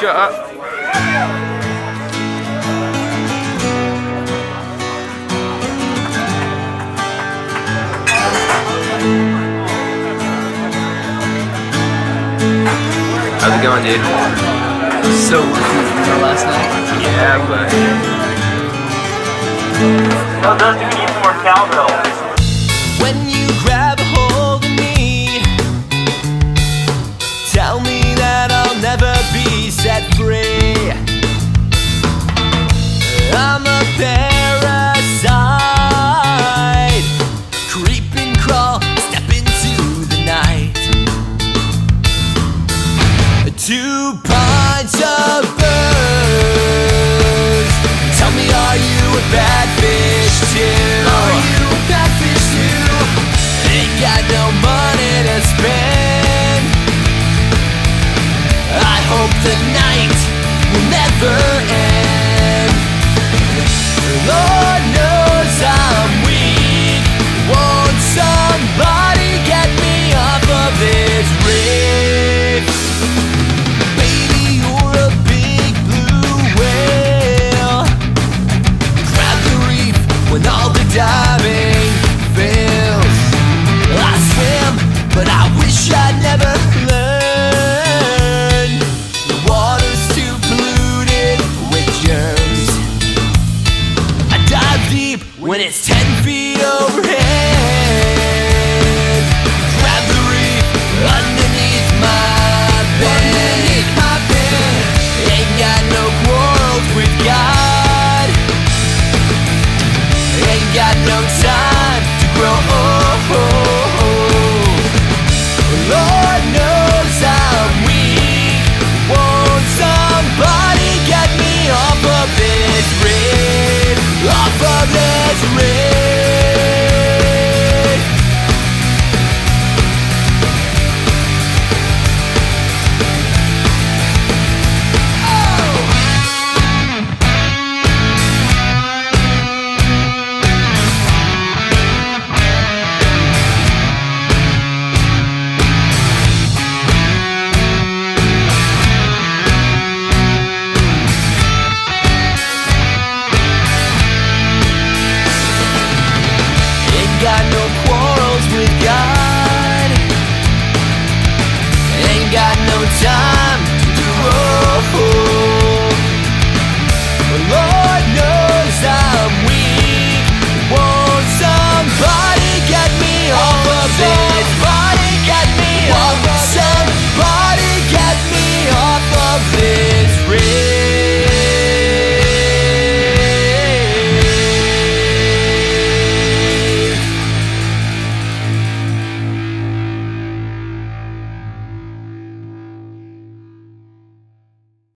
shut up. How's it going, dude? So good. from last night. Yeah, but. Oh, does he need more cowbell? set free. I'm a bad hope the night It's ten feet overhead. Grab the reef underneath my bed. Underneath my bed. Ain't got no quarrels with God. Ain't got no time to grow old. Oh, oh, oh. Lord.